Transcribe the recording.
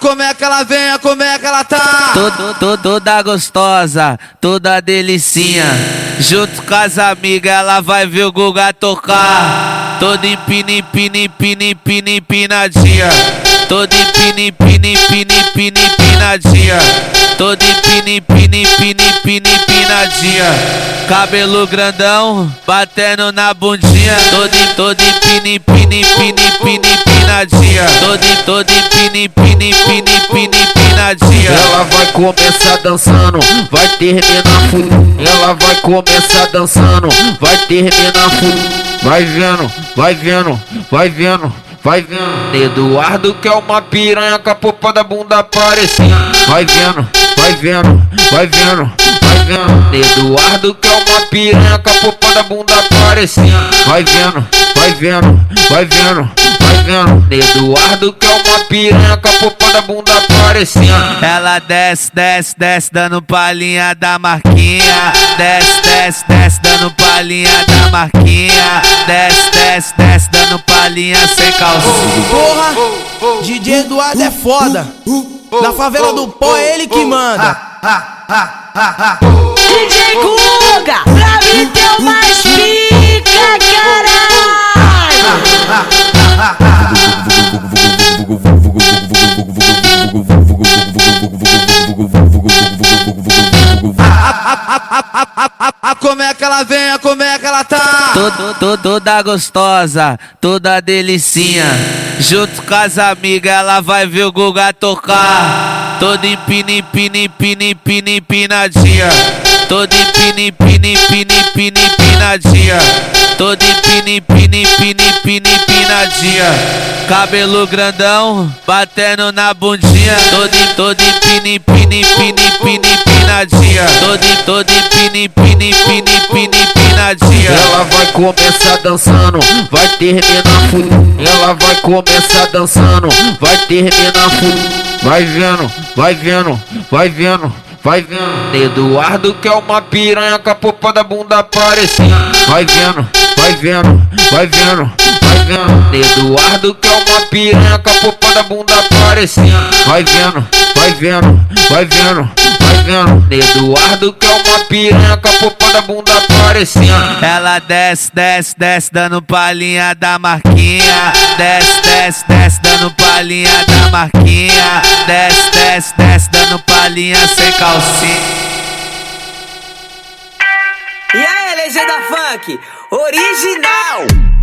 Como é que ela vem, como é que ela tá? Todo, toda gostosa, toda delicinha. Junto com as amigas, ela vai ver o Guga tocar. Toda empina, empina, empina, empina, empinadinha. Toda empina, empina, empina, empina, empinadinha. Toda empina, empina, empina. Cabelo grandão, batendo na bundinha. Toda, toda empina, empina, empina, empina, empinadinha. Toda, toda empina, empina, empina, empina, empinadinha. Ela vai começar dançando, vai terminar full. Ela vai começar dançando, vai terminar full. Vai vendo, vai vendo, vai vendo, vai vendo. Eduardo que é uma piranha com a popa da bunda aparecendo. Vai vendo, vai vendo, vai vendo, vai vendo. Eduardo que é uma piranha com a popa da bunda aparecendo. Vai vendo, vai vendo, vai vendo, vai vendo. Eduardo que é uma piranha com a popa da bunda aparecendo. Ela desce, desce, desce, dando palhinha da marquinha. Desce, desce, desce, dando palhinha da marquinha. Desce, desce, desce, dando palhinha sem calcinha. Porra, DJ Eduardo é foda. Na favela do pó é ele que manda. DJ Guga, pra mim teu mais pica, caralho! Como é que ela vem, como é que ela tá? Todo, toda gostosa, toda delicinha. Junto com as amigas, ela vai ver o Guga tocar. Toda empina, empina, empina, empina, empinadinha. Toda empina, empina, empina, empina, empinadinha. Toda empina, empina, empina, empina, empinadinha. Cabelo grandão, batendo na bundinha. Toda, toda empina, empina, empina, empina, empinadinha. Toda, toda empina, empina, empina, empina, empinadinha. Ela vai começar dançando, vai terminar full. Ela vai começar dançando, vai terminar full. Vai vendo, vai vendo, vai vendo, vai vendo. Eduardo que é uma piranha com a popa da bunda aparecendo. Vai vendo, vai vendo, vai vendo, vai vendo. Eduardo que é uma piranha com a popa da bunda aparecendo. Vai vendo, vai vendo, vai vendo, vai vendo. Eduardo que é uma piranha com a popa da bunda aparecendo. Ela desce, desce, desce, dando palhinha da marquinha. Desce, desce, desce, dando palhinha da marquinha. Desce, desce, desce, dando palhinha sem calcinha. E aí, legenda funk, original!